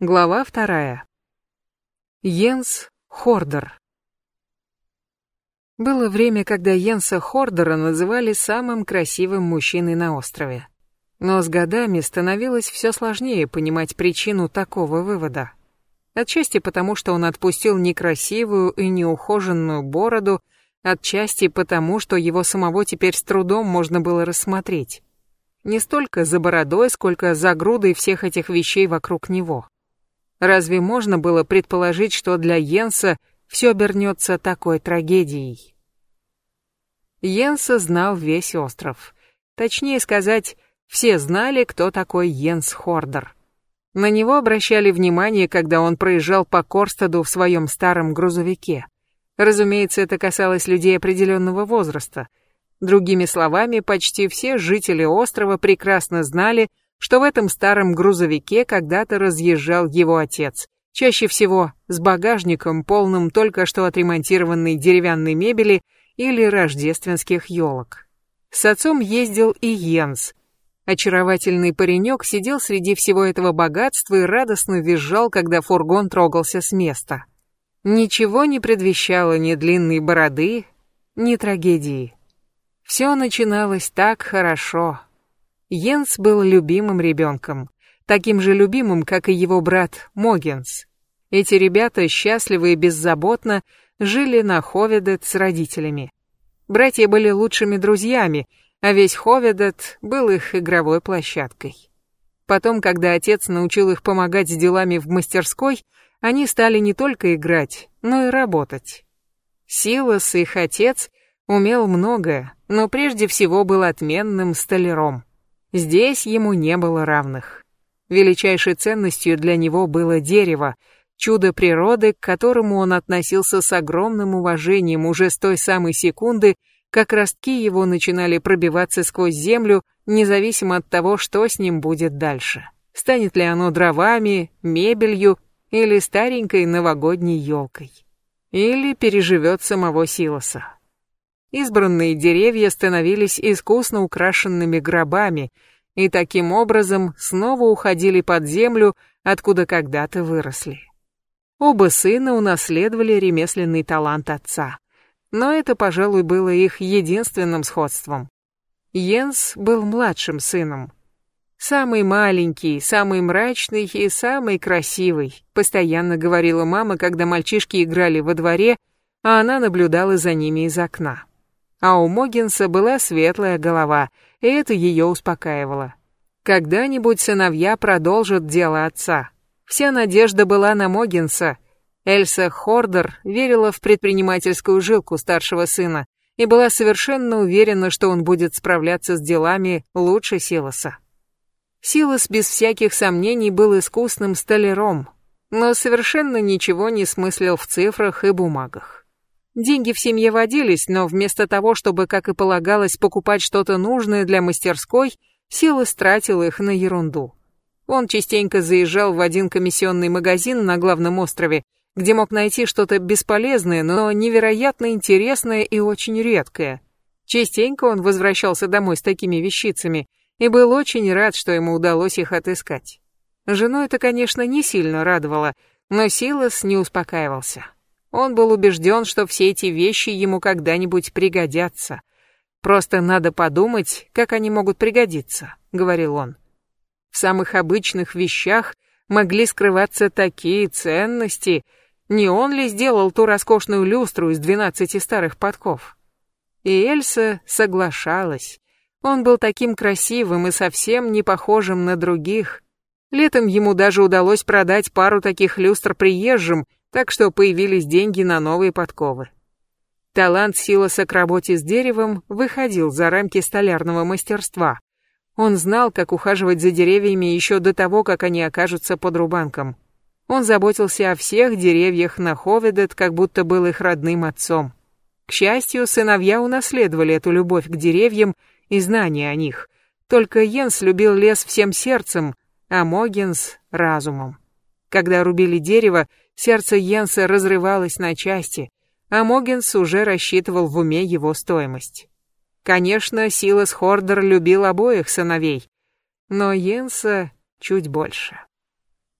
Глава вторая. Йенс Хордер. Было время, когда Йенса Хордера называли самым красивым мужчиной на острове. Но с годами становилось все сложнее понимать причину такого вывода. Отчасти потому, что он отпустил некрасивую и неухоженную бороду, отчасти потому, что его самого теперь с трудом можно было рассмотреть. Не столько за бородой, сколько за грудой всех этих вещей вокруг него. Разве можно было предположить, что для Йенса все обернется такой трагедией? Йенса знал весь остров. Точнее сказать, все знали, кто такой Йенс Хордер. На него обращали внимание, когда он проезжал по Корстаду в своем старом грузовике. Разумеется, это касалось людей определенного возраста. Другими словами, почти все жители острова прекрасно знали, что в этом старом грузовике когда-то разъезжал его отец, чаще всего с багажником, полным только что отремонтированной деревянной мебели или рождественских елок. С отцом ездил и Йенс. Очаровательный паренек сидел среди всего этого богатства и радостно визжал, когда фургон трогался с места. Ничего не предвещало ни длинной бороды, ни трагедии. Все начиналось так хорошо. Йенс был любимым ребенком, таким же любимым, как и его брат Могенс. Эти ребята счастливо и беззаботно жили на Ховедет с родителями. Братья были лучшими друзьями, а весь Ховедет был их игровой площадкой. Потом, когда отец научил их помогать с делами в мастерской, они стали не только играть, но и работать. Силас, их отец, умел многое, но прежде всего был отменным столяром. Здесь ему не было равных. Величайшей ценностью для него было дерево, чудо природы, к которому он относился с огромным уважением уже с той самой секунды, как ростки его начинали пробиваться сквозь землю, независимо от того, что с ним будет дальше. Станет ли оно дровами, мебелью или старенькой новогодней елкой. Или переживет самого Силоса. Избранные деревья становились искусно украшенными гробами и таким образом снова уходили под землю, откуда когда-то выросли. Оба сына унаследовали ремесленный талант отца, но это, пожалуй, было их единственным сходством. Йенс был младшим сыном. Самый маленький, самый мрачный и самый красивый, постоянно говорила мама, когда мальчишки играли во дворе, а она наблюдала за ними из окна. А у Могинса была светлая голова, и это ее успокаивало. Когда-нибудь сыновья продолжат дело отца. Вся надежда была на Могинса. Эльса Хордер верила в предпринимательскую жилку старшего сына и была совершенно уверена, что он будет справляться с делами лучше Силоса. Силос без всяких сомнений был искусным столяром, но совершенно ничего не смыслил в цифрах и бумагах. Деньги в семье водились, но вместо того, чтобы, как и полагалось, покупать что-то нужное для мастерской, Силы стратил их на ерунду. Он частенько заезжал в один комиссионный магазин на главном острове, где мог найти что-то бесполезное, но невероятно интересное и очень редкое. Частенько он возвращался домой с такими вещицами и был очень рад, что ему удалось их отыскать. Жену это, конечно, не сильно радовало, но Силас не успокаивался. Он был убежден, что все эти вещи ему когда-нибудь пригодятся. Просто надо подумать, как они могут пригодиться, говорил он. В самых обычных вещах могли скрываться такие ценности. Не он ли сделал ту роскошную люстру из двенадцати старых подков? И Эльса соглашалась. Он был таким красивым и совсем не похожим на других. Летом ему даже удалось продать пару таких люстр приезжим, так что появились деньги на новые подковы. Талант Силоса к работе с деревом выходил за рамки столярного мастерства. Он знал, как ухаживать за деревьями еще до того, как они окажутся под рубанком. Он заботился о всех деревьях на Ховедет, как будто был их родным отцом. К счастью, сыновья унаследовали эту любовь к деревьям и знания о них. Только Йенс любил лес всем сердцем, а Могенс — разумом. Когда рубили дерево, Сердце Йенса разрывалось на части, а Могенс уже рассчитывал в уме его стоимость. Конечно, Силас Хордер любил обоих сыновей, но Йенса чуть больше.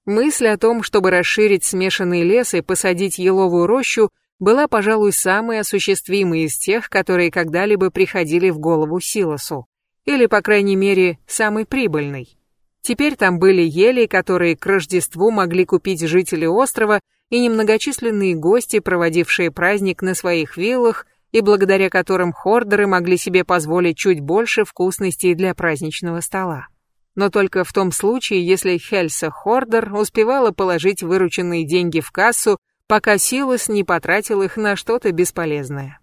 Мысль о том, чтобы расширить смешанный лес и посадить еловую рощу, была, пожалуй, самой осуществимой из тех, которые когда-либо приходили в голову Силосу, или, по крайней мере, самой прибыльной. Теперь там были ели, которые к Рождеству могли купить жители острова, и немногочисленные гости, проводившие праздник на своих виллах, и благодаря которым хордеры могли себе позволить чуть больше вкусностей для праздничного стола. Но только в том случае, если Хельса Хордер успевала положить вырученные деньги в кассу, пока Силас не потратил их на что-то бесполезное.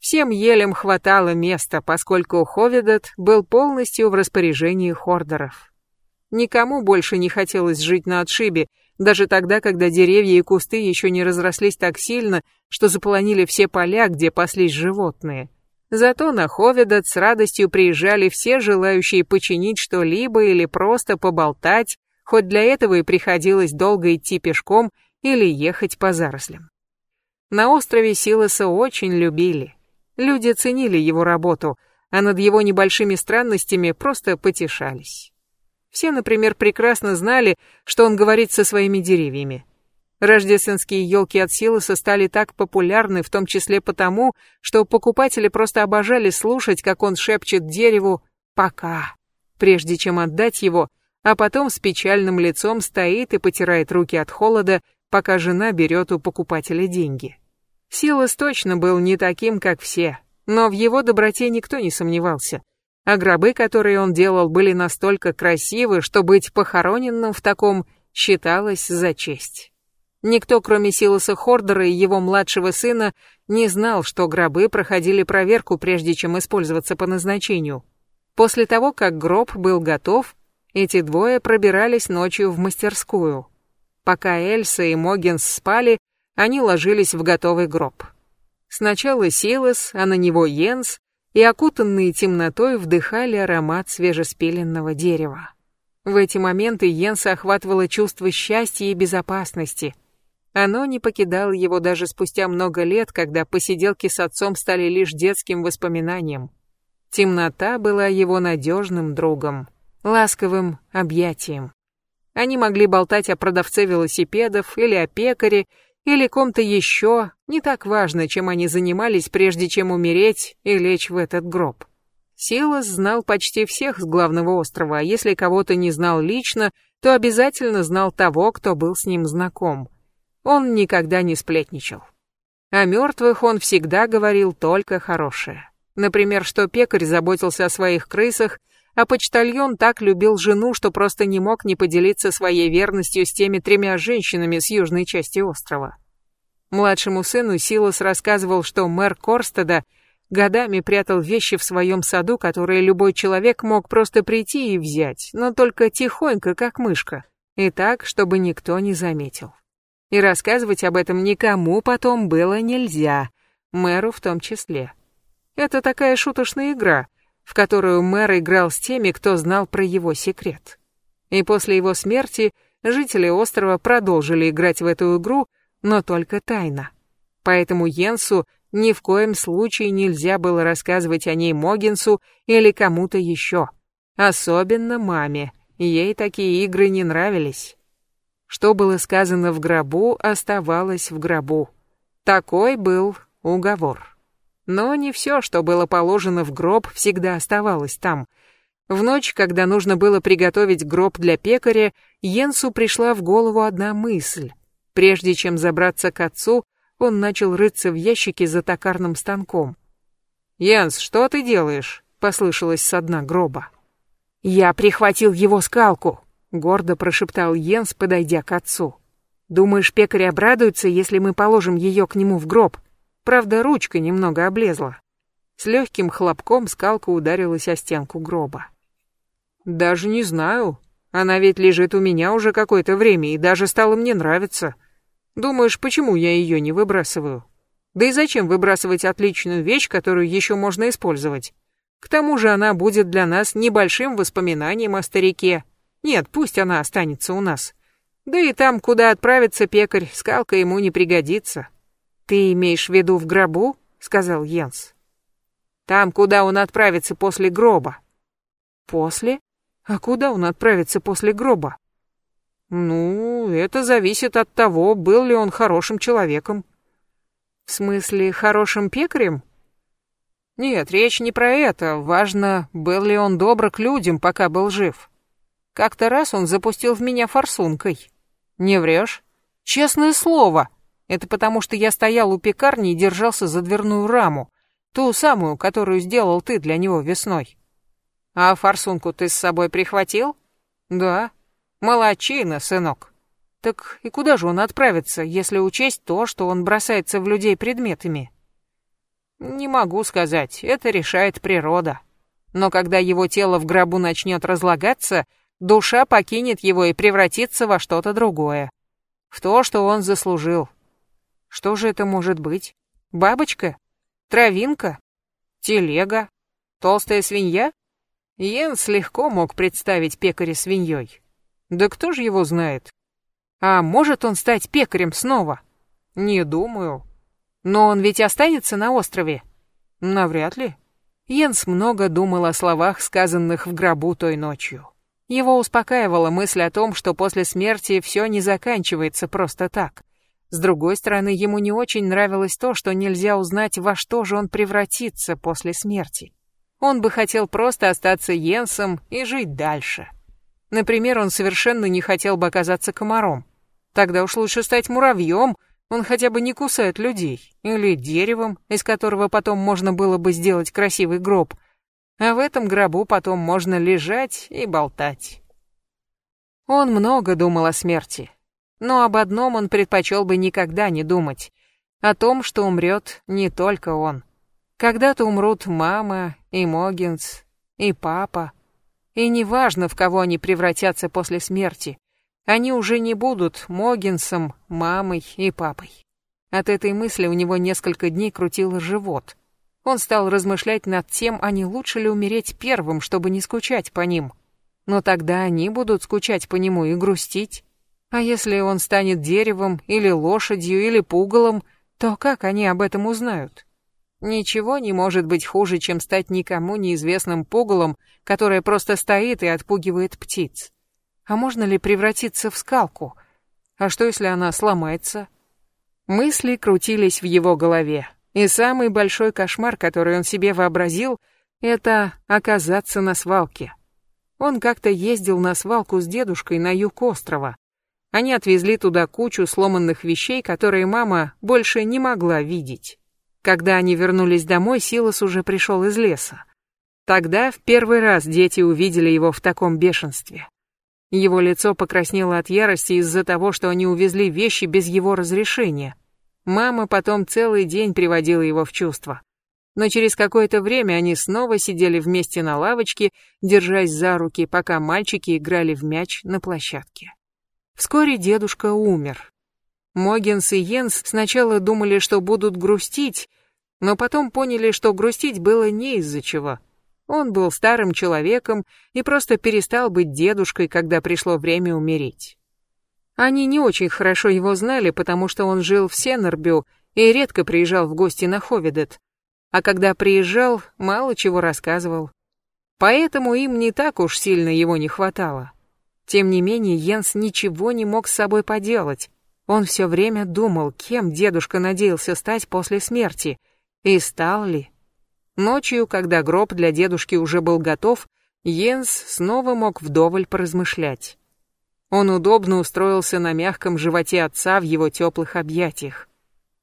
Всем елем хватало места, поскольку Ховедет был полностью в распоряжении хордеров. Никому больше не хотелось жить на отшибе, даже тогда, когда деревья и кусты еще не разрослись так сильно, что заполонили все поля, где паслись животные. Зато на Ховедот с радостью приезжали все желающие починить что-либо или просто поболтать, хоть для этого и приходилось долго идти пешком или ехать по зарослям. На острове Силоса очень любили. Люди ценили его работу, а над его небольшими странностями просто потешались. Все, например, прекрасно знали, что он говорит со своими деревьями. Рождественские елки от Силоса стали так популярны, в том числе потому, что покупатели просто обожали слушать, как он шепчет дереву «пока», прежде чем отдать его, а потом с печальным лицом стоит и потирает руки от холода, пока жена берет у покупателя деньги. Силос точно был не таким, как все, но в его доброте никто не сомневался а гробы, которые он делал, были настолько красивы, что быть похороненным в таком считалось за честь. Никто, кроме Силоса Хордера и его младшего сына, не знал, что гробы проходили проверку, прежде чем использоваться по назначению. После того, как гроб был готов, эти двое пробирались ночью в мастерскую. Пока Эльса и Могенс спали, они ложились в готовый гроб. Сначала Силос, а на него Йенс, и окутанные темнотой вдыхали аромат свежеспиленного дерева. В эти моменты Йенса охватывало чувство счастья и безопасности. Оно не покидало его даже спустя много лет, когда посиделки с отцом стали лишь детским воспоминанием. Темнота была его надежным другом, ласковым объятием. Они могли болтать о продавце велосипедов или о пекаре, или ком-то еще, не так важно, чем они занимались, прежде чем умереть и лечь в этот гроб. Силас знал почти всех с главного острова, а если кого-то не знал лично, то обязательно знал того, кто был с ним знаком. Он никогда не сплетничал. О мертвых он всегда говорил только хорошее. Например, что пекарь заботился о своих крысах, а почтальон так любил жену, что просто не мог не поделиться своей верностью с теми тремя женщинами с южной части острова. Младшему сыну Силос рассказывал, что мэр Корстеда годами прятал вещи в своем саду, которые любой человек мог просто прийти и взять, но только тихонько, как мышка, и так, чтобы никто не заметил. И рассказывать об этом никому потом было нельзя, мэру в том числе. Это такая шуточная игра — в которую мэр играл с теми, кто знал про его секрет. И после его смерти жители острова продолжили играть в эту игру, но только тайно. Поэтому Йенсу ни в коем случае нельзя было рассказывать о ней Могинсу или кому-то еще. Особенно маме, ей такие игры не нравились. Что было сказано в гробу, оставалось в гробу. Такой был уговор. Но не все, что было положено в гроб, всегда оставалось там. В ночь, когда нужно было приготовить гроб для пекаря, Йенсу пришла в голову одна мысль. Прежде чем забраться к отцу, он начал рыться в ящике за токарным станком. «Йенс, что ты делаешь?» — послышалось со дна гроба. «Я прихватил его скалку», — гордо прошептал Йенс, подойдя к отцу. «Думаешь, пекарь обрадуется, если мы положим ее к нему в гроб?» Правда, ручка немного облезла. С легким хлопком скалка ударилась о стенку гроба. «Даже не знаю. Она ведь лежит у меня уже какое-то время и даже стала мне нравиться. Думаешь, почему я ее не выбрасываю? Да и зачем выбрасывать отличную вещь, которую еще можно использовать? К тому же она будет для нас небольшим воспоминанием о старике. Нет, пусть она останется у нас. Да и там, куда отправится пекарь, скалка ему не пригодится. «Ты имеешь в виду в гробу?» — сказал Йенс. «Там, куда он отправится после гроба». «После? А куда он отправится после гроба?» Ну, это зависит от того, был ли он хорошим человеком. В смысле, хорошим пекарем? Нет, речь не про это. Важно, был ли он добр к людям, пока был жив. Как-то раз он запустил в меня форсункой. Не врешь? Честное слово. Это потому, что я стоял у пекарни и держался за дверную раму. Ту самую, которую сделал ты для него весной. А форсунку ты с собой прихватил? Да. Молодчина, сынок. Так и куда же он отправится, если учесть то, что он бросается в людей предметами? Не могу сказать, это решает природа. Но когда его тело в гробу начнет разлагаться, душа покинет его и превратится во что-то другое. В то, что он заслужил. Что же это может быть? Бабочка? Травинка? Телега? Толстая свинья? Йенс легко мог представить пекаря свиньей. Да кто же его знает? А может он стать пекарем снова? Не думаю. Но он ведь останется на острове? Навряд ли. Йенс много думал о словах, сказанных в гробу той ночью. Его успокаивала мысль о том, что после смерти все не заканчивается просто так. С другой стороны, ему не очень нравилось то, что нельзя узнать, во что же он превратится после смерти. Он бы хотел просто остаться Йенсом и жить дальше. Например, он совершенно не хотел бы оказаться комаром. Тогда уж лучше стать муравьем, он хотя бы не кусает людей, или деревом, из которого потом можно было бы сделать красивый гроб, а в этом гробу потом можно лежать и болтать. Он много думал о смерти, но об одном он предпочел бы никогда не думать, о том, что умрет не только он. Когда-то умрут мама и Могинс, и папа, и неважно, в кого они превратятся после смерти, они уже не будут Могинсом, мамой и папой. От этой мысли у него несколько дней крутил живот. Он стал размышлять над тем, а не лучше ли умереть первым, чтобы не скучать по ним. Но тогда они будут скучать по нему и грустить. А если он станет деревом, или лошадью, или пугалом, то как они об этом узнают? Ничего не может быть хуже, чем стать никому неизвестным пугалом, которое просто стоит и отпугивает птиц. А можно ли превратиться в скалку? А что, если она сломается? Мысли крутились в его голове. И самый большой кошмар, который он себе вообразил, это оказаться на свалке. Он как-то ездил на свалку с дедушкой на юг острова. Они отвезли туда кучу сломанных вещей, которые мама больше не могла видеть. Когда они вернулись домой, Силас уже пришел из леса. Тогда в первый раз дети увидели его в таком бешенстве. Его лицо покраснело от ярости из-за того, что они увезли вещи без его разрешения. Мама потом целый день приводила его в чувство. Но через какое-то время они снова сидели вместе на лавочке, держась за руки, пока мальчики играли в мяч на площадке. Вскоре дедушка умер. Могенс и Йенс сначала думали, что будут грустить, но потом поняли, что грустить было не из-за чего — он был старым человеком и просто перестал быть дедушкой, когда пришло время умереть. Они не очень хорошо его знали, потому что он жил в Сенербю и редко приезжал в гости на Ховедет. А когда приезжал, мало чего рассказывал. Поэтому им не так уж сильно его не хватало. Тем не менее, Йенс ничего не мог с собой поделать. Он все время думал, кем дедушка надеялся стать после смерти, и стал ли. Ночью, когда гроб для дедушки уже был готов, Йенс снова мог вдоволь поразмышлять. Он удобно устроился на мягком животе отца в его теплых объятиях.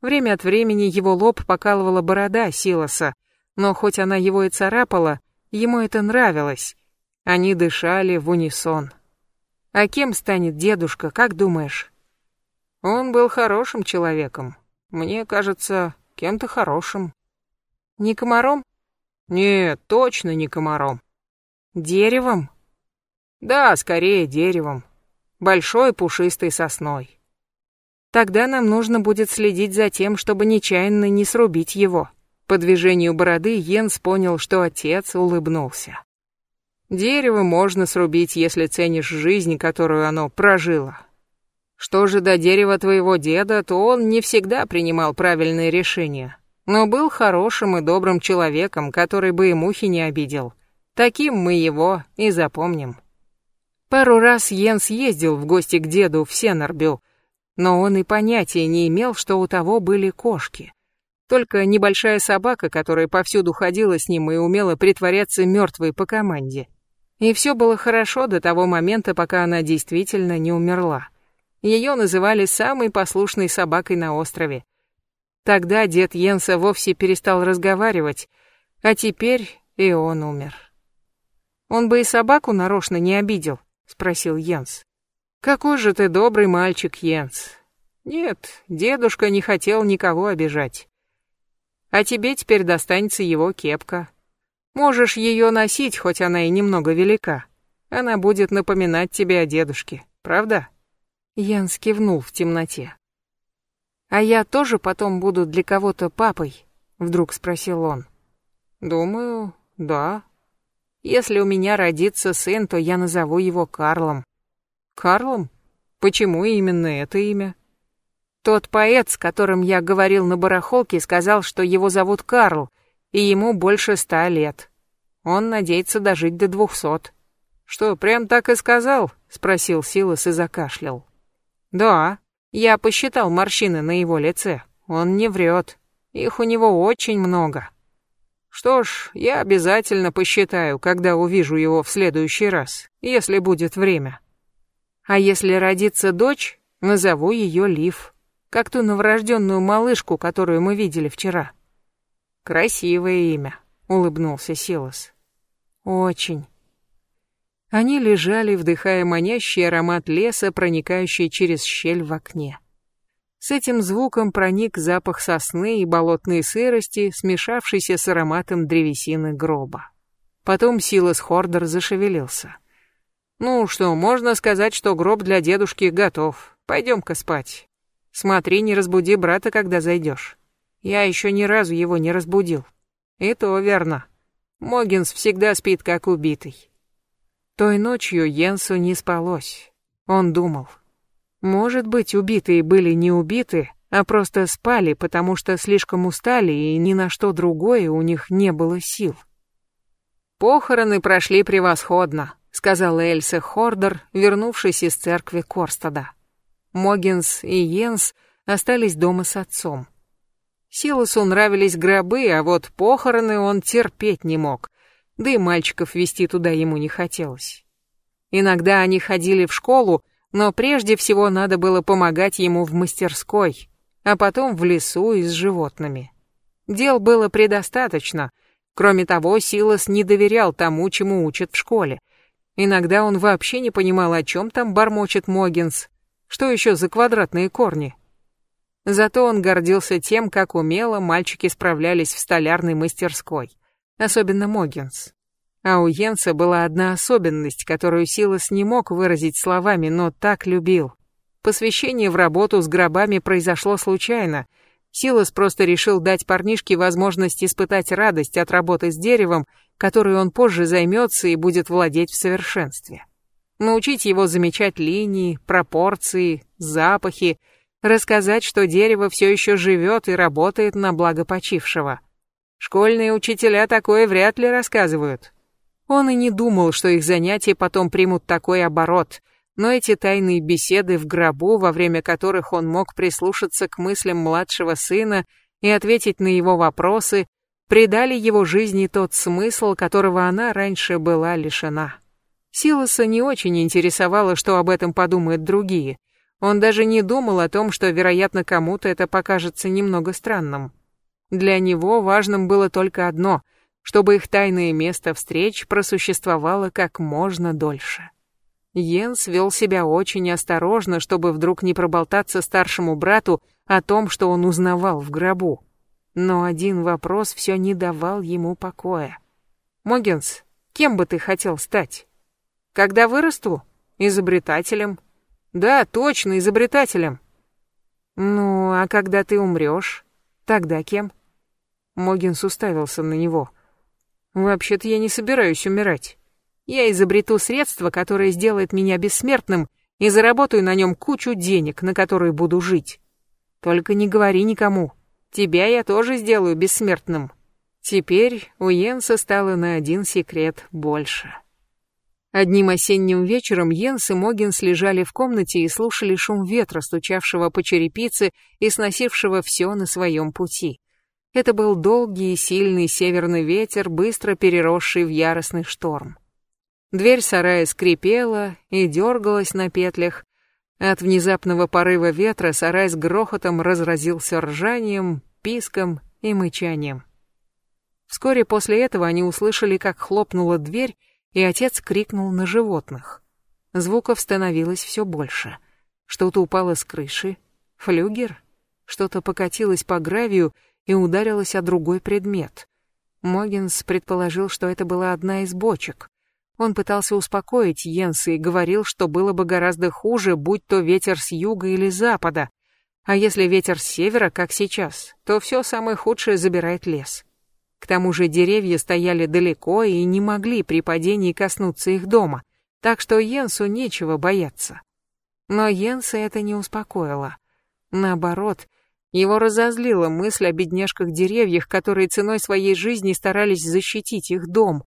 Время от времени его лоб покалывала борода Силоса, но хоть она его и царапала, ему это нравилось. Они дышали в унисон. А кем станет дедушка, как думаешь? Он был хорошим человеком. Мне кажется, кем-то хорошим. Не комаром? Нет, точно не комаром. Деревом? Да, скорее деревом. Большой пушистой сосной. Тогда нам нужно будет следить за тем, чтобы нечаянно не срубить его. По движению бороды Йенс понял, что отец улыбнулся. Дерево можно срубить, если ценишь жизнь, которую оно прожило. Что же до дерева твоего деда, то он не всегда принимал правильные решения но был хорошим и добрым человеком, который бы и мухи не обидел. Таким мы его и запомним. Пару раз Йенс ездил в гости к деду в Сенербю, но он и понятия не имел, что у того были кошки. Только небольшая собака, которая повсюду ходила с ним и умела притворяться мертвой по команде. И все было хорошо до того момента, пока она действительно не умерла. Ее называли самой послушной собакой на острове. Тогда дед Йенса вовсе перестал разговаривать, а теперь и он умер. Он бы и собаку нарочно не обидел, спросил Йенс. Какой же ты добрый мальчик, Йенс. Нет, дедушка не хотел никого обижать. А тебе теперь достанется его кепка. Можешь ее носить, хоть она и немного велика. Она будет напоминать тебе о дедушке, правда? Янс кивнул в темноте. А я тоже потом буду для кого-то папой, вдруг спросил он. Думаю, да, если у меня родится сын, то я назову его Карлом. Карлом? Почему именно это имя? Тот поэт, с которым я говорил на барахолке, сказал, что его зовут Карл, и ему больше ста лет. Он надеется дожить до двухсот. Что, прям так и сказал? спросил Силас и закашлял. Да, я посчитал морщины на его лице. Он не врет. Их у него очень много. Что ж, я обязательно посчитаю, когда увижу его в следующий раз, если будет время. А если родится дочь, назову ее Лив, как ту новорожденную малышку, которую мы видели вчера. Красивое имя, улыбнулся Силас. Очень. Они лежали, вдыхая манящий аромат леса, проникающий через щель в окне. С этим звуком проник запах сосны и болотной сырости, смешавшийся с ароматом древесины гроба. Потом Силас Хордер зашевелился. «Ну что, можно сказать, что гроб для дедушки готов. Пойдем-ка спать. Смотри, не разбуди брата, когда зайдешь. Я еще ни разу его не разбудил. И то верно. Могинс всегда спит, как убитый». Той ночью Йенсу не спалось. Он думал. Может быть, убитые были не убиты, а просто спали, потому что слишком устали и ни на что другое у них не было сил. «Похороны прошли превосходно», — сказала Эльса Хордер, вернувшись из церкви Корстада. Могинс и Йенс остались дома с отцом. Силосу нравились гробы, а вот похороны он терпеть не мог, да и мальчиков вести туда ему не хотелось. Иногда они ходили в школу, но прежде всего надо было помогать ему в мастерской, а потом в лесу и с животными. Дел было предостаточно. Кроме того, Силас не доверял тому, чему учат в школе. Иногда он вообще не понимал, о чем там бормочет Могинс. Что еще за квадратные корни? Зато он гордился тем, как умело мальчики справлялись в столярной мастерской. Особенно Могинс. А у Йенса была одна особенность, которую Силас не мог выразить словами, но так любил. Посвящение в работу с гробами произошло случайно. Силас просто решил дать парнишке возможность испытать радость от работы с деревом, которой он позже займется и будет владеть в совершенстве. Научить его замечать линии, пропорции, запахи, рассказать, что дерево все еще живет и работает на благо почившего. Школьные учителя такое вряд ли рассказывают. Он и не думал, что их занятия потом примут такой оборот, но эти тайные беседы в гробу, во время которых он мог прислушаться к мыслям младшего сына и ответить на его вопросы, придали его жизни тот смысл, которого она раньше была лишена. Силоса не очень интересовало, что об этом подумают другие. Он даже не думал о том, что, вероятно, кому-то это покажется немного странным. Для него важным было только одно — чтобы их тайное место встреч просуществовало как можно дольше. Йенс вел себя очень осторожно, чтобы вдруг не проболтаться старшему брату о том, что он узнавал в гробу. Но один вопрос все не давал ему покоя. «Могенс, кем бы ты хотел стать?» «Когда вырасту? Изобретателем?» «Да, точно, изобретателем». «Ну, а когда ты умрешь, тогда кем?» Могинс уставился на него. Вообще-то я не собираюсь умирать. Я изобрету средство, которое сделает меня бессмертным, и заработаю на нем кучу денег, на которые буду жить. Только не говори никому. Тебя я тоже сделаю бессмертным. Теперь у Йенса стало на один секрет больше. Одним осенним вечером Йенс и Могинс лежали в комнате и слушали шум ветра, стучавшего по черепице и сносившего все на своем пути. Это был долгий и сильный северный ветер, быстро переросший в яростный шторм. Дверь сарая скрипела и дергалась на петлях. От внезапного порыва ветра сарай с грохотом разразился ржанием, писком и мычанием. Вскоре после этого они услышали, как хлопнула дверь, и отец крикнул на животных. Звуков становилось все больше. Что-то упало с крыши, флюгер, что-то покатилось по гравию и ударилось о другой предмет. Могинс предположил, что это была одна из бочек. Он пытался успокоить Йенса и говорил, что было бы гораздо хуже, будь то ветер с юга или запада. А если ветер с севера, как сейчас, то все самое худшее забирает лес. К тому же деревья стояли далеко и не могли при падении коснуться их дома, так что Йенсу нечего бояться. Но Йенса это не успокоило. Наоборот, его разозлила мысль о бедняжках-деревьях, которые ценой своей жизни старались защитить их дом.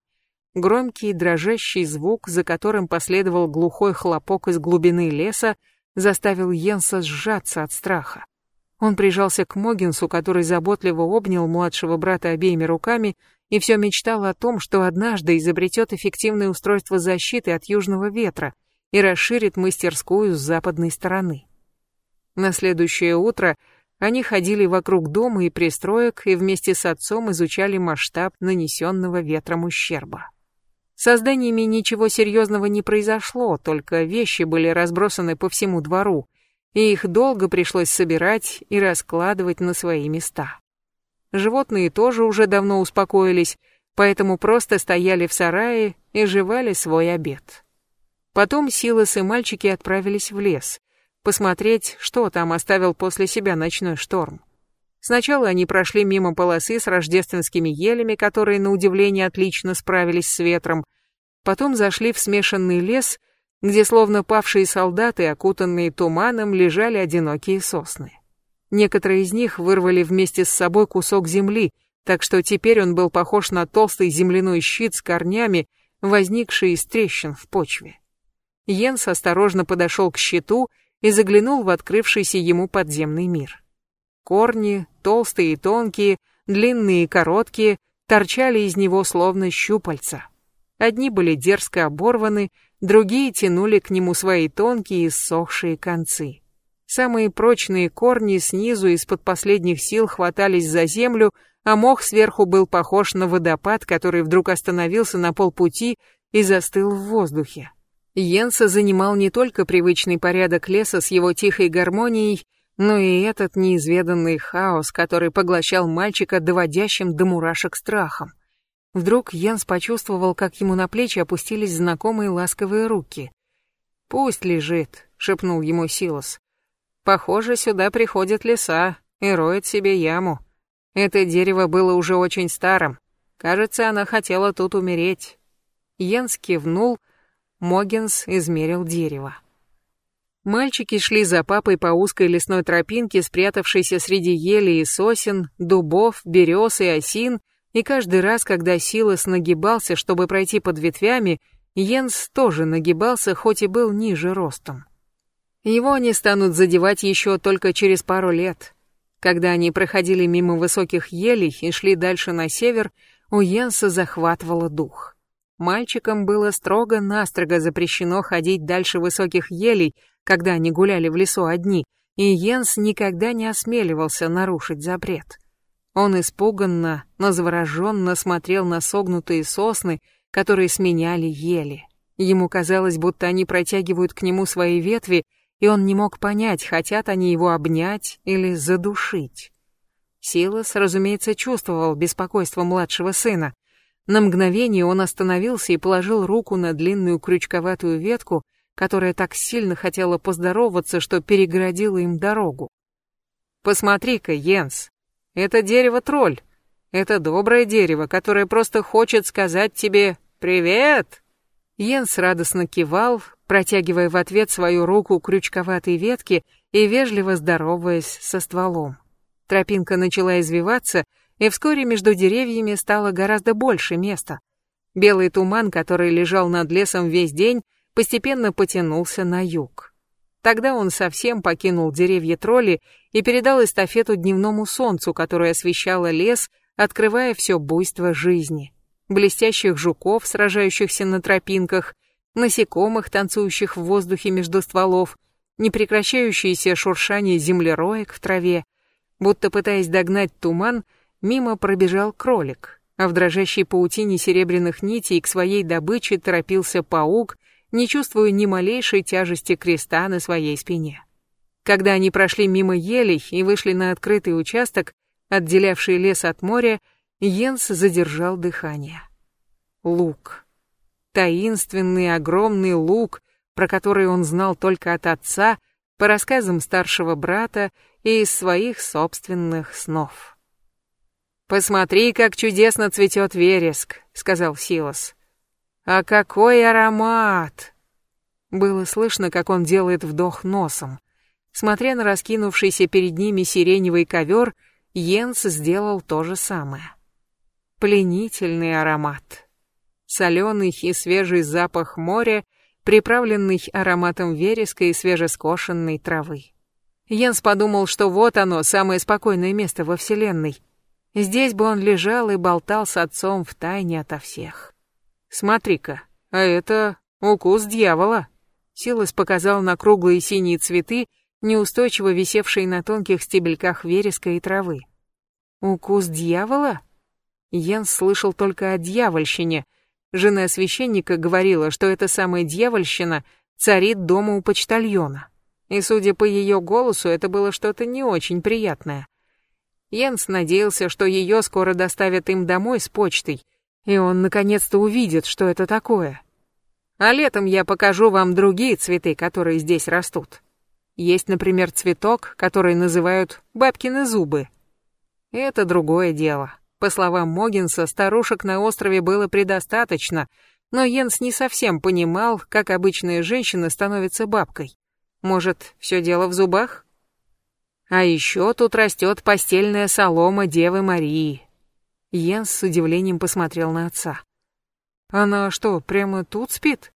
Громкий дрожащий звук, за которым последовал глухой хлопок из глубины леса, заставил Йенса сжаться от страха. Он прижался к Могинсу, который заботливо обнял младшего брата обеими руками и все мечтал о том, что однажды изобретет эффективное устройство защиты от южного ветра и расширит мастерскую с западной стороны. На следующее утро они ходили вокруг дома и пристроек и вместе с отцом изучали масштаб нанесенного ветром ущерба. С зданиями ничего серьезного не произошло, только вещи были разбросаны по всему двору, и их долго пришлось собирать и раскладывать на свои места. Животные тоже уже давно успокоились, поэтому просто стояли в сарае и жевали свой обед. Потом Силас и мальчики отправились в лес, посмотреть, что там оставил после себя ночной шторм. Сначала они прошли мимо полосы с рождественскими елями, которые, на удивление, отлично справились с ветром, потом зашли в смешанный лес где словно павшие солдаты, окутанные туманом, лежали одинокие сосны. Некоторые из них вырвали вместе с собой кусок земли, так что теперь он был похож на толстый земляной щит с корнями, возникший из трещин в почве. Йенс осторожно подошел к щиту и заглянул в открывшийся ему подземный мир. Корни, толстые и тонкие, длинные и короткие, торчали из него словно щупальца. Одни были дерзко оборваны, другие тянули к нему свои тонкие и ссохшие концы. Самые прочные корни снизу из-под последних сил хватались за землю, а мох сверху был похож на водопад, который вдруг остановился на полпути и застыл в воздухе. Йенса занимал не только привычный порядок леса с его тихой гармонией, но и этот неизведанный хаос, который поглощал мальчика доводящим до мурашек страхом. Вдруг Йенс почувствовал, как ему на плечи опустились знакомые ласковые руки. «Пусть лежит», — шепнул ему Силос. «Похоже, сюда приходят лиса и роют себе яму. Это дерево было уже очень старым. Кажется, она хотела тут умереть». Йенс кивнул, Могенс измерил дерево. Мальчики шли за папой по узкой лесной тропинке, спрятавшейся среди ели и сосен, дубов, берез и осин, и каждый раз, когда Силас нагибался, чтобы пройти под ветвями, Йенс тоже нагибался, хоть и был ниже ростом. Его они станут задевать еще только через пару лет. Когда они проходили мимо высоких елей и шли дальше на север, у Йенса захватывало дух. Мальчикам было строго-настрого запрещено ходить дальше высоких елей, когда они гуляли в лесу одни, и Йенс никогда не осмеливался нарушить запрет. Он испуганно, но завороженно смотрел на согнутые сосны, которые сменяли ели. Ему казалось, будто они протягивают к нему свои ветви, и он не мог понять, хотят они его обнять или задушить. Силас, разумеется, чувствовал беспокойство младшего сына. На мгновение он остановился и положил руку на длинную крючковатую ветку, которая так сильно хотела поздороваться, что перегородила им дорогу. «Посмотри-ка, Йенс, это дерево-тролль. Это доброе дерево, которое просто хочет сказать тебе «Привет!». Йенс радостно кивал, протягивая в ответ свою руку крючковатой ветке и вежливо здороваясь со стволом. Тропинка начала извиваться, и вскоре между деревьями стало гораздо больше места. Белый туман, который лежал над лесом весь день, постепенно потянулся на юг. Тогда он совсем покинул деревья тролли и передал эстафету дневному солнцу, которое освещало лес, открывая все буйство жизни. Блестящих жуков, сражающихся на тропинках, насекомых, танцующих в воздухе между стволов, непрекращающееся шуршание землероек в траве. Будто пытаясь догнать туман, мимо пробежал кролик, а в дрожащей паутине серебряных нитей к своей добыче торопился паук, не чувствуя ни малейшей тяжести креста на своей спине. Когда они прошли мимо елей и вышли на открытый участок, отделявший лес от моря, Йенс задержал дыхание. Лук. Таинственный огромный лук, про который он знал только от отца, по рассказам старшего брата и из своих собственных снов. «Посмотри, как чудесно цветет вереск», — сказал Силос. «А какой аромат!» Было слышно, как он делает вдох носом. Смотря на раскинувшийся перед ними сиреневый ковер, Йенс сделал то же самое. Пленительный аромат. Соленый и свежий запах моря, приправленный ароматом вереска и свежескошенной травы. Йенс подумал, что вот оно, самое спокойное место во Вселенной. Здесь бы он лежал и болтал с отцом в тайне ото всех. Смотри-ка, а это укус дьявола. Силас показал на круглые синие цветы, неустойчиво висевшие на тонких стебельках вереска и травы. Укус дьявола? Йенс слышал только о дьявольщине. Жена священника говорила, что эта самая дьявольщина царит дома у почтальона. И, судя по ее голосу, это было что-то не очень приятное. Йенс надеялся, что ее скоро доставят им домой с почтой, и он наконец-то увидит, что это такое. А летом я покажу вам другие цветы, которые здесь растут. Есть, например, цветок, который называют «бабкины зубы». Это другое дело. По словам Могинса, старушек на острове было предостаточно, но Йенс не совсем понимал, как обычная женщина становится бабкой. Может, все дело в зубах? А еще тут растет постельная солома Девы Марии. Йенс с удивлением посмотрел на отца. Она что, прямо тут спит?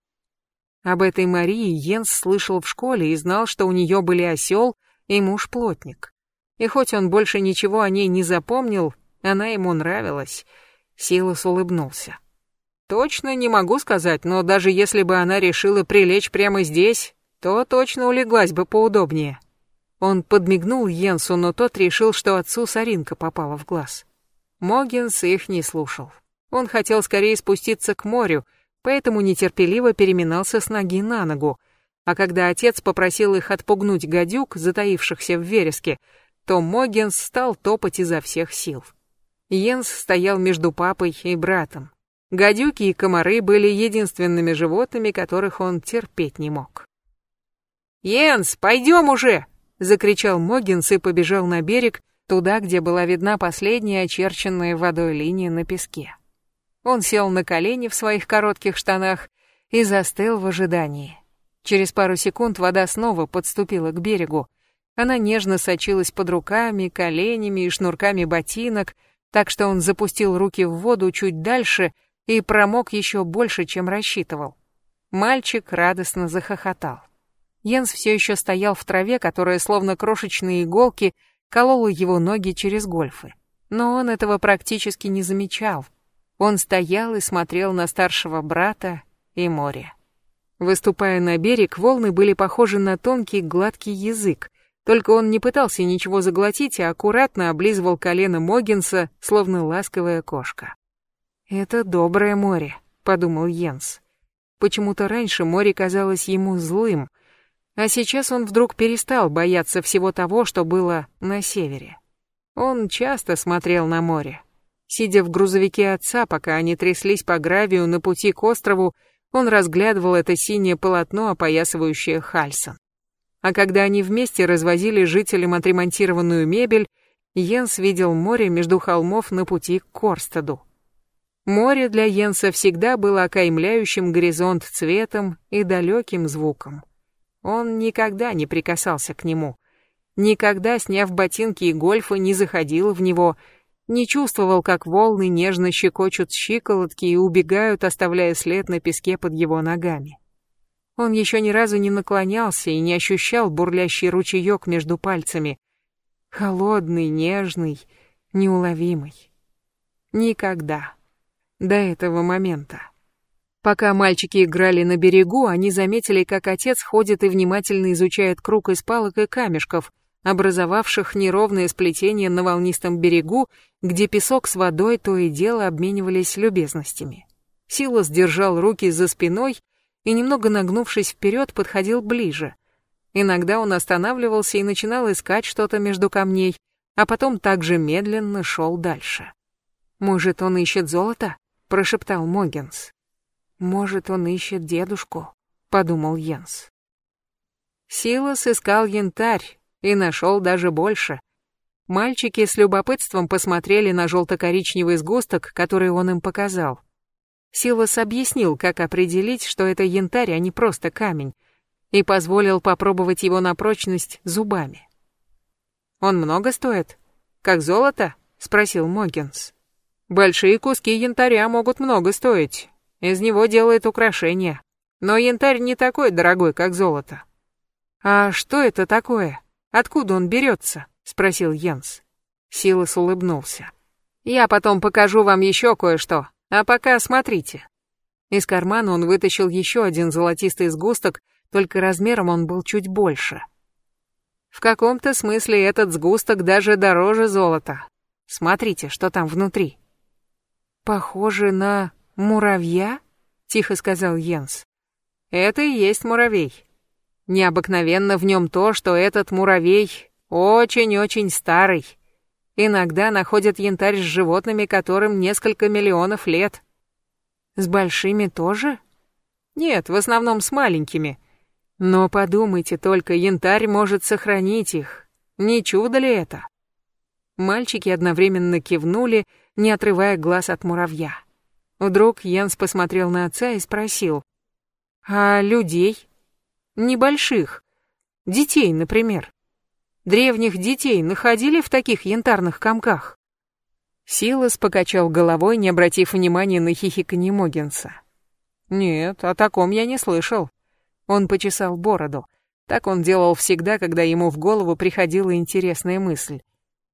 Об этой Марии Йенс слышал в школе и знал, что у нее были осел и муж-плотник. И хоть он больше ничего о ней не запомнил, она ему нравилась. Силас улыбнулся. Точно не могу сказать, но даже если бы она решила прилечь прямо здесь, то точно улеглась бы поудобнее. Он подмигнул Йенсу, но тот решил, что отцу соринка попала в глаз. Могинс их не слушал. Он хотел скорее спуститься к морю, поэтому нетерпеливо переминался с ноги на ногу, а когда отец попросил их отпугнуть гадюк, затаившихся в вереске, то Могинс стал топать изо всех сил. Йенс стоял между папой и братом. Гадюки и комары были единственными животными, которых он терпеть не мог. «Йенс, пойдем уже!» закричал Могинс и побежал на берег, туда, где была видна последняя очерченная водой линия на песке. Он сел на колени в своих коротких штанах и застыл в ожидании. Через пару секунд вода снова подступила к берегу. Она нежно сочилась под руками, коленями и шнурками ботинок, так что он запустил руки в воду чуть дальше и промок еще больше, чем рассчитывал. Мальчик радостно захохотал. Йенс все еще стоял в траве, которая, словно крошечные иголки, колола его ноги через гольфы. Но он этого практически не замечал. Он стоял и смотрел на старшего брата и море. Выступая на берег, волны были похожи на тонкий гладкий язык, только он не пытался ничего заглотить, а аккуратно облизывал колено Могинса, словно ласковая кошка. «Это доброе море», — подумал Йенс. Почему-то раньше море казалось ему злым — а сейчас он вдруг перестал бояться всего того, что было на севере. Он часто смотрел на море. Сидя в грузовике отца, пока они тряслись по гравию на пути к острову, он разглядывал это синее полотно, опоясывающее Хальсон. А когда они вместе развозили жителям отремонтированную мебель, Йенс видел море между холмов на пути к Корстаду. Море для Йенса всегда было окаймляющим горизонт цветом и далеким звуком. Он никогда не прикасался к нему. Никогда, сняв ботинки и гольфы, не заходил в него, не чувствовал, как волны нежно щекочут щиколотки и убегают, оставляя след на песке под его ногами. Он еще ни разу не наклонялся и не ощущал бурлящий ручеек между пальцами. Холодный, нежный, неуловимый. Никогда. До этого момента. Пока мальчики играли на берегу, они заметили, как отец ходит и внимательно изучает круг из палок и камешков, образовавших неровное сплетение на волнистом берегу, где песок с водой то и дело обменивались любезностями. Силас держал руки за спиной и, немного нагнувшись вперед, подходил ближе. Иногда он останавливался и начинал искать что-то между камней, а потом также медленно шел дальше. «Может, он ищет золото?» — прошептал Могенс. «Может, он ищет дедушку?» — подумал Йенс. Силас искал янтарь и нашел даже больше. Мальчики с любопытством посмотрели на желто-коричневый сгусток, который он им показал. Силас объяснил, как определить, что это янтарь, а не просто камень, и позволил попробовать его на прочность зубами. «Он много стоит? Как золото?» — спросил Могинс. «Большие куски янтаря могут много стоить. Из него делают украшения. Но янтарь не такой дорогой, как золото». «А что это такое? Откуда он берется?» — спросил Йенс. Силас улыбнулся. «Я потом покажу вам еще кое-что, а пока смотрите». Из кармана он вытащил еще один золотистый сгусток, только размером он был чуть больше. В каком-то смысле этот сгусток даже дороже золота. Смотрите, что там внутри. Похоже на муравья, тихо сказал Йенс. Это и есть муравей. Необыкновенно в нем то, что этот муравей очень-очень старый. Иногда находят янтарь с животными, которым несколько миллионов лет. С большими тоже? Нет, в основном с маленькими. Но подумайте только, янтарь может сохранить их. Не чудо ли это? Мальчики одновременно кивнули, не отрывая глаз от муравья. Вдруг Йенс посмотрел на отца и спросил. «А людей? Небольших. Детей, например. Древних детей находили в таких янтарных комках?» Силас покачал головой, не обратив внимания на хихиканье Могенса. «Нет, о таком я не слышал». Он почесал бороду. Так он делал всегда, когда ему в голову приходила интересная мысль.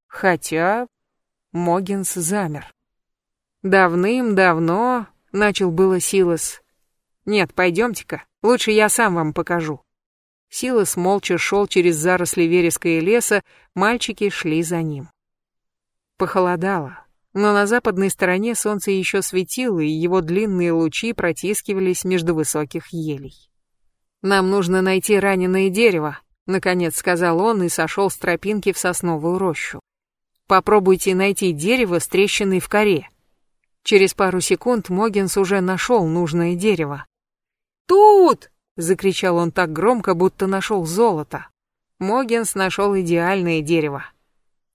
Хотя... Могенс замер. «Давным-давно...» — начал было Силас. «Нет, пойдемте-ка, лучше я сам вам покажу». Силас молча шел через заросли вереска и леса, мальчики шли за ним. Похолодало, но на западной стороне солнце еще светило, и его длинные лучи протискивались между высоких елей. «Нам нужно найти раненое дерево», — наконец сказал он и сошел с тропинки в сосновую рощу. «Попробуйте найти дерево с трещиной в коре». Через пару секунд Могинс уже нашел нужное дерево. «Тут!» Закричал он так громко, будто нашел золото. Могенс нашел идеальное дерево.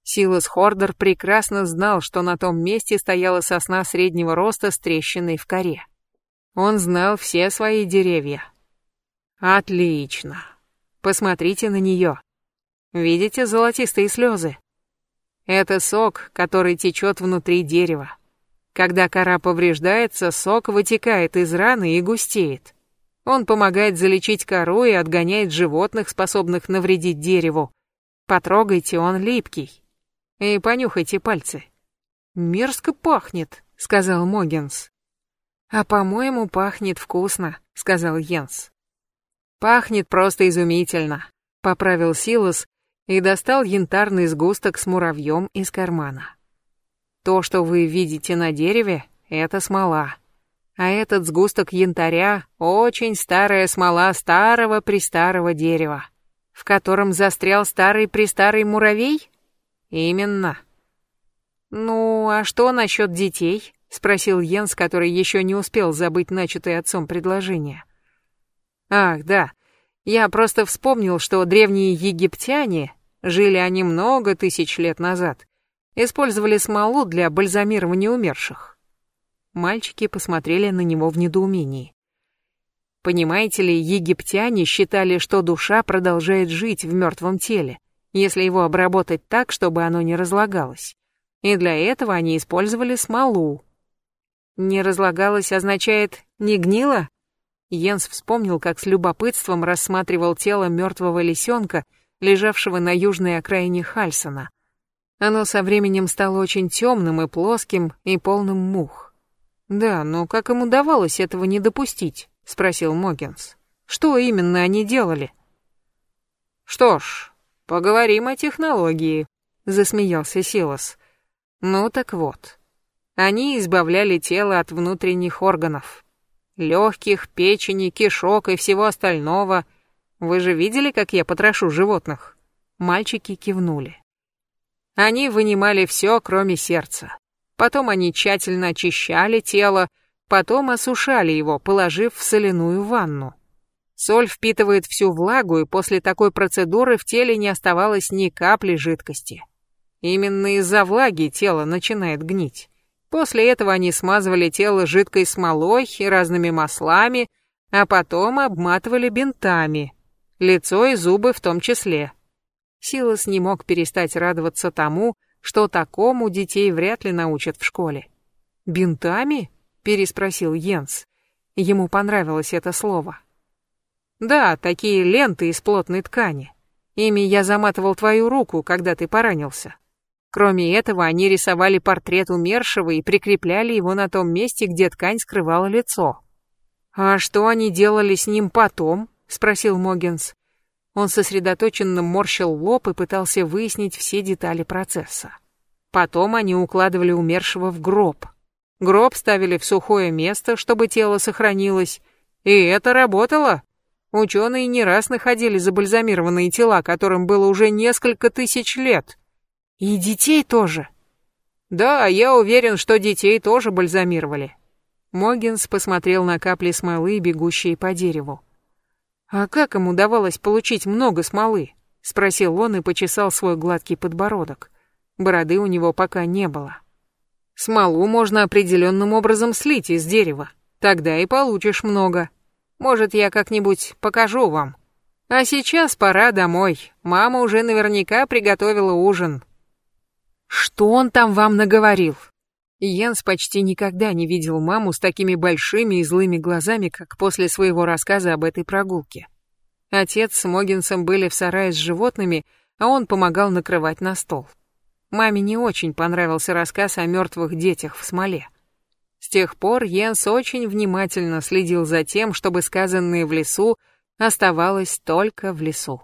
Силас Хордер прекрасно знал, что на том месте стояла сосна среднего роста с трещиной в коре. Он знал все свои деревья. Отлично. Посмотрите на нее. Видите золотистые слезы? Это сок, который течет внутри дерева. Когда кора повреждается, сок вытекает из раны и густеет. Он помогает залечить кору и отгоняет животных, способных навредить дереву. Потрогайте, он липкий. И понюхайте пальцы. «Мерзко пахнет», — сказал Могенс. «А, по-моему, пахнет вкусно», — сказал Йенс. «Пахнет просто изумительно», — поправил Силос и достал янтарный сгусток с муравьем из кармана. «То, что вы видите на дереве, — это смола. А этот сгусток янтаря — очень старая смола старого-престарого дерева, в котором застрял старый-престарый муравей? Именно. Ну, а что насчет детей? Спросил Йенс, который еще не успел забыть начатое отцом предложение. Ах, да. Я просто вспомнил, что древние египтяне, жили они много тысяч лет назад, использовали смолу для бальзамирования умерших. Мальчики посмотрели на него в недоумении. Понимаете ли, египтяне считали, что душа продолжает жить в мертвом теле, если его обработать так, чтобы оно не разлагалось. и для этого они использовали смолу. Не разлагалось означает «не гнило»? Йенс вспомнил, как с любопытством рассматривал тело мертвого лисенка, лежавшего на южной окраине Хальсона. Оно со временем стало очень темным и плоским, и полным мух. «Да, но как им удавалось этого не допустить?» — спросил Могенс. «Что именно они делали?» «Что ж, поговорим о технологии», — засмеялся Силос. «Ну так вот. Они избавляли тело от внутренних органов. Легких, печени, кишок и всего остального. Вы же видели, как я потрошу животных?» Мальчики кивнули. Они вынимали все, кроме сердца. Потом они тщательно очищали тело, потом осушали его, положив в соляную ванну. Соль впитывает всю влагу, и после такой процедуры в теле не оставалось ни капли жидкости. Именно из-за влаги тело начинает гнить. После этого они смазывали тело жидкой смолой и разными маслами, а потом обматывали бинтами, лицо и зубы в том числе. Силас не мог перестать радоваться тому, что такому детей вряд ли научат в школе. «Бинтами?» — переспросил Йенс. Ему понравилось это слово. «Да, такие ленты из плотной ткани. Ими я заматывал твою руку, когда ты поранился. Кроме этого, они рисовали портрет умершего и прикрепляли его на том месте, где ткань скрывала лицо». «А что они делали с ним потом?» — спросил Могенс. Он сосредоточенно морщил лоб и пытался выяснить все детали процесса. Потом они укладывали умершего в гроб. Гроб ставили в сухое место, чтобы тело сохранилось. И это работало. Ученые не раз находили забальзамированные тела, которым было уже несколько тысяч лет. И детей тоже. Да, я уверен, что детей тоже бальзамировали. Могинс посмотрел на капли смолы, бегущие по дереву. «А как им удавалось получить много смолы?» — спросил он и почесал свой гладкий подбородок. Бороды у него пока не было. «Смолу можно определенным образом слить из дерева. Тогда и получишь много. Может, я как-нибудь покажу вам. А сейчас пора домой. Мама уже наверняка приготовила ужин». «Что он там вам наговорил?» Йенс почти никогда не видел маму с такими большими и злыми глазами, как после своего рассказа об этой прогулке. Отец с Могинсом были в сарае с животными, а он помогал накрывать на стол. Маме не очень понравился рассказ о мертвых детях в смоле. С тех пор Йенс очень внимательно следил за тем, чтобы сказанное в лесу оставалось только в лесу.